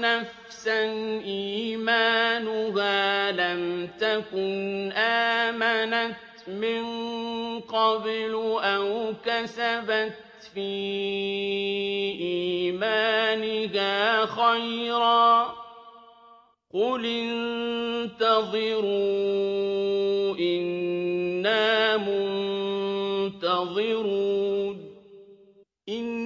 نفسا إيمانها لم تكن آمنت من قبل أو كسبت في إيمانها خيرا قل انتظروا إنا منتظرون إن